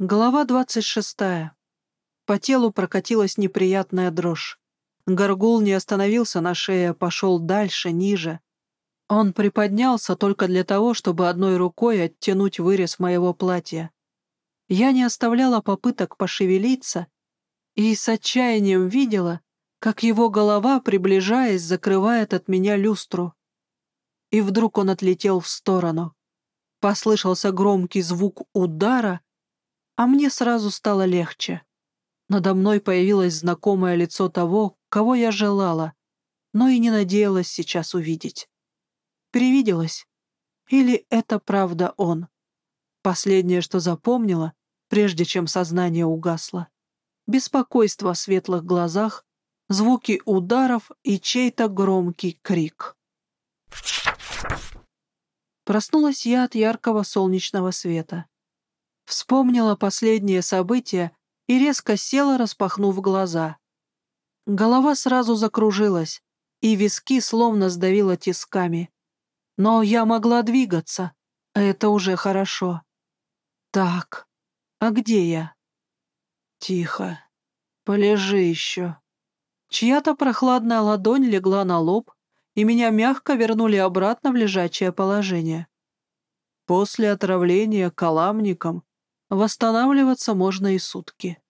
Глава двадцать шестая. По телу прокатилась неприятная дрожь. Горгул не остановился на шее, а пошел дальше, ниже. Он приподнялся только для того, чтобы одной рукой оттянуть вырез моего платья. Я не оставляла попыток пошевелиться и с отчаянием видела, как его голова, приближаясь, закрывает от меня люстру. И вдруг он отлетел в сторону. Послышался громкий звук удара, а мне сразу стало легче. Надо мной появилось знакомое лицо того, кого я желала, но и не надеялась сейчас увидеть. Привиделось? Или это правда он? Последнее, что запомнила, прежде чем сознание угасло. Беспокойство в светлых глазах, звуки ударов и чей-то громкий крик. Проснулась я от яркого солнечного света. Вспомнила последние события и резко села, распахнув глаза. Голова сразу закружилась, и виски словно сдавило тисками. Но я могла двигаться, это уже хорошо. Так, а где я? Тихо. Полежи еще. Чья-то прохладная ладонь легла на лоб, и меня мягко вернули обратно в лежачее положение. После отравления каламником Восстанавливаться можно и сутки.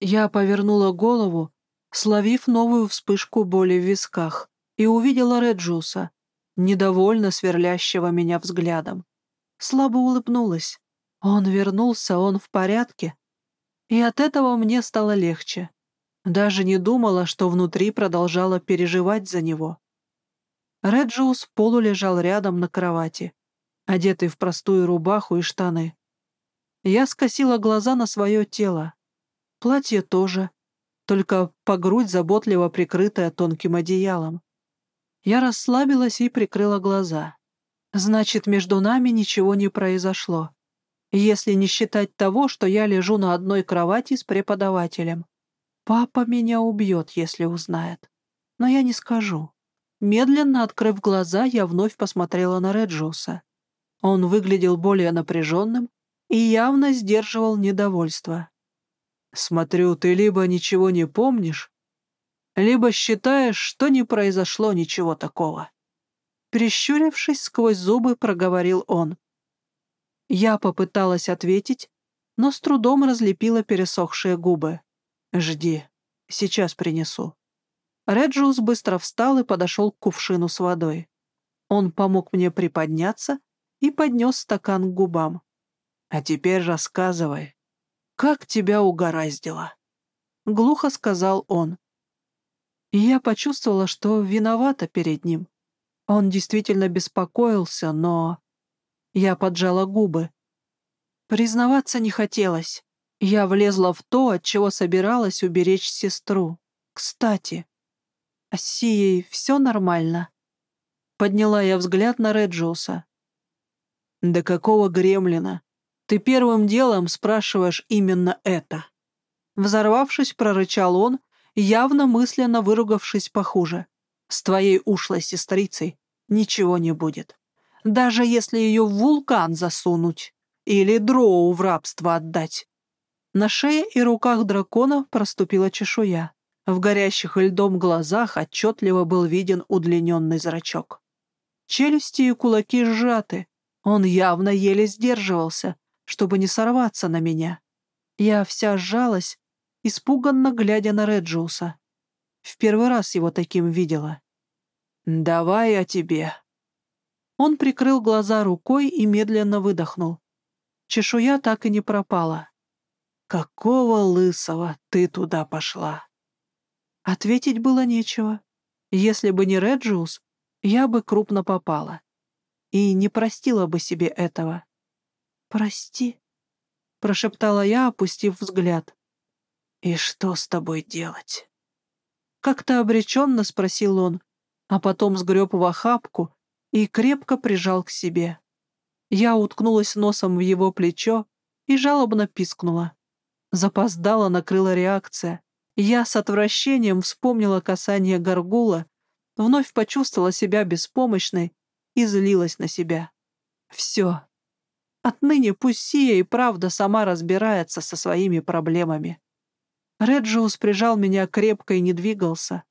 Я повернула голову, словив новую вспышку боли в висках, и увидела Реджуса, недовольно сверлящего меня взглядом. Слабо улыбнулась. Он вернулся, он в порядке. И от этого мне стало легче. Даже не думала, что внутри продолжала переживать за него. Реджиус полулежал рядом на кровати, одетый в простую рубаху и штаны. Я скосила глаза на свое тело. Платье тоже, только по грудь заботливо прикрытая тонким одеялом. Я расслабилась и прикрыла глаза. Значит, между нами ничего не произошло. Если не считать того, что я лежу на одной кровати с преподавателем. Папа меня убьет, если узнает. Но я не скажу. Медленно открыв глаза, я вновь посмотрела на Реджуса. Он выглядел более напряженным, и явно сдерживал недовольство. «Смотрю, ты либо ничего не помнишь, либо считаешь, что не произошло ничего такого». Прищурившись сквозь зубы, проговорил он. Я попыталась ответить, но с трудом разлепила пересохшие губы. «Жди, сейчас принесу». Реджиус быстро встал и подошел к кувшину с водой. Он помог мне приподняться и поднес стакан к губам. А теперь рассказывай, как тебя угораздило?» Глухо сказал он. И я почувствовала, что виновата перед ним. Он действительно беспокоился, но... Я поджала губы. Признаваться не хотелось. Я влезла в то, от чего собиралась уберечь сестру. Кстати, а с Сией все нормально? Подняла я взгляд на Реджиуса. «Да какого гремлина? Ты первым делом спрашиваешь именно это». Взорвавшись, прорычал он, явно мысленно выругавшись похуже. «С твоей ушлой сестрицей ничего не будет. Даже если ее в вулкан засунуть или дроу в рабство отдать». На шее и руках дракона проступила чешуя. В горящих льдом глазах отчетливо был виден удлиненный зрачок. Челюсти и кулаки сжаты. Он явно еле сдерживался, чтобы не сорваться на меня. Я вся сжалась, испуганно глядя на Реджиуса. В первый раз его таким видела. «Давай о тебе». Он прикрыл глаза рукой и медленно выдохнул. Чешуя так и не пропала. «Какого лысого ты туда пошла?» Ответить было нечего. Если бы не Реджиус, я бы крупно попала. И не простила бы себе этого. «Прости», — прошептала я, опустив взгляд. «И что с тобой делать?» Как-то обреченно спросил он, а потом сгреб в охапку и крепко прижал к себе. Я уткнулась носом в его плечо и жалобно пискнула. Запоздала накрыла реакция. Я с отвращением вспомнила касание горгула, вновь почувствовала себя беспомощной и злилась на себя. Все, Отныне пусть Сия и правда сама разбирается со своими проблемами. Реджиус прижал меня крепко и не двигался,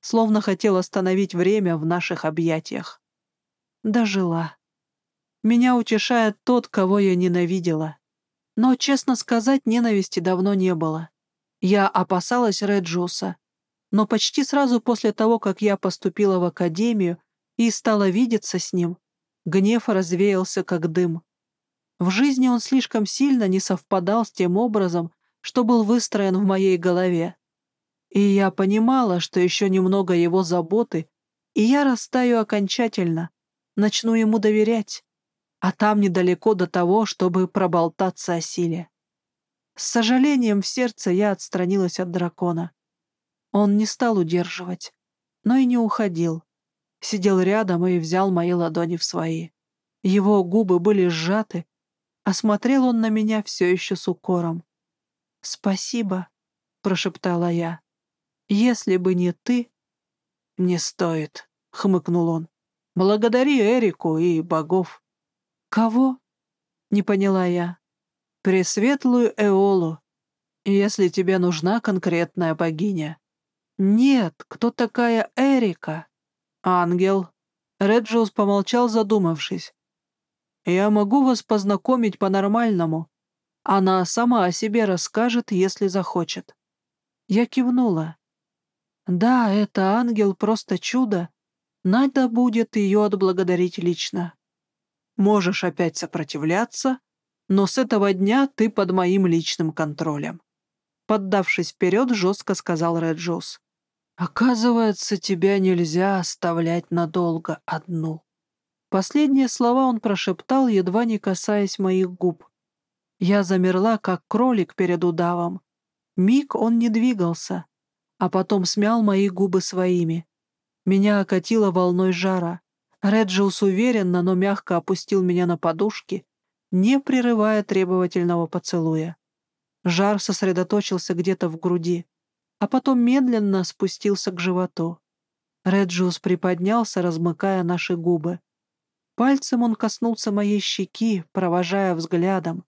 словно хотел остановить время в наших объятиях. Дожила. Меня утешает тот, кого я ненавидела. Но, честно сказать, ненависти давно не было. Я опасалась Реджуса, но почти сразу после того, как я поступила в академию и стала видеться с ним, гнев развеялся как дым. В жизни он слишком сильно не совпадал с тем образом, что был выстроен в моей голове. И я понимала, что еще немного его заботы, и я растаю окончательно, начну ему доверять а там недалеко до того, чтобы проболтаться о силе. С сожалением в сердце я отстранилась от дракона. Он не стал удерживать, но и не уходил. Сидел рядом и взял мои ладони в свои. Его губы были сжаты, а смотрел он на меня все еще с укором. «Спасибо», — прошептала я. «Если бы не ты...» «Не стоит», — хмыкнул он. «Благодари Эрику и богов». «Кого?» — не поняла я. «Пресветлую Эолу, если тебе нужна конкретная богиня». «Нет, кто такая Эрика?» «Ангел». Реджиус помолчал, задумавшись. «Я могу вас познакомить по-нормальному. Она сама о себе расскажет, если захочет». Я кивнула. «Да, это ангел просто чудо. Надо будет ее отблагодарить лично». Можешь опять сопротивляться, но с этого дня ты под моим личным контролем». Поддавшись вперед, жестко сказал Реджус. «Оказывается, тебя нельзя оставлять надолго одну». Последние слова он прошептал, едва не касаясь моих губ. Я замерла, как кролик перед удавом. Миг он не двигался, а потом смял мои губы своими. Меня окатило волной жара. Реджиус уверенно, но мягко опустил меня на подушки, не прерывая требовательного поцелуя. Жар сосредоточился где-то в груди, а потом медленно спустился к животу. Реджиус приподнялся, размыкая наши губы. Пальцем он коснулся моей щеки, провожая взглядом,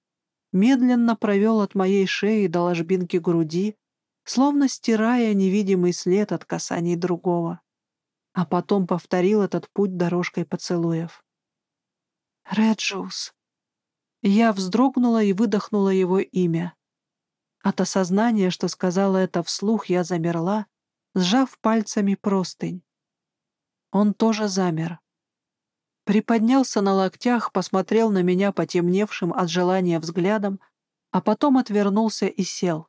медленно провел от моей шеи до ложбинки груди, словно стирая невидимый след от касаний другого а потом повторил этот путь дорожкой поцелуев. «Реджиус!» Я вздрогнула и выдохнула его имя. От осознания, что сказала это вслух, я замерла, сжав пальцами простынь. Он тоже замер. Приподнялся на локтях, посмотрел на меня потемневшим от желания взглядом, а потом отвернулся и сел.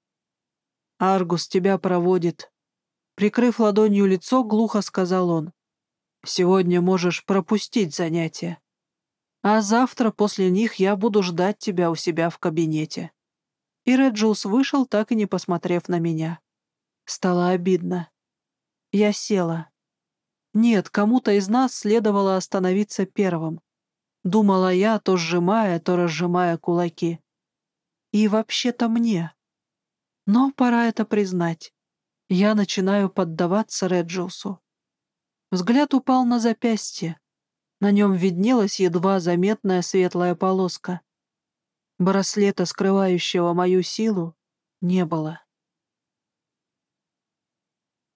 «Аргус тебя проводит», Прикрыв ладонью лицо, глухо сказал он. «Сегодня можешь пропустить занятия. А завтра после них я буду ждать тебя у себя в кабинете». И Реджиус вышел, так и не посмотрев на меня. Стало обидно. Я села. Нет, кому-то из нас следовало остановиться первым. Думала я, то сжимая, то разжимая кулаки. И вообще-то мне. Но пора это признать. Я начинаю поддаваться Реджиусу. Взгляд упал на запястье. На нем виднелась едва заметная светлая полоска. Браслета, скрывающего мою силу, не было.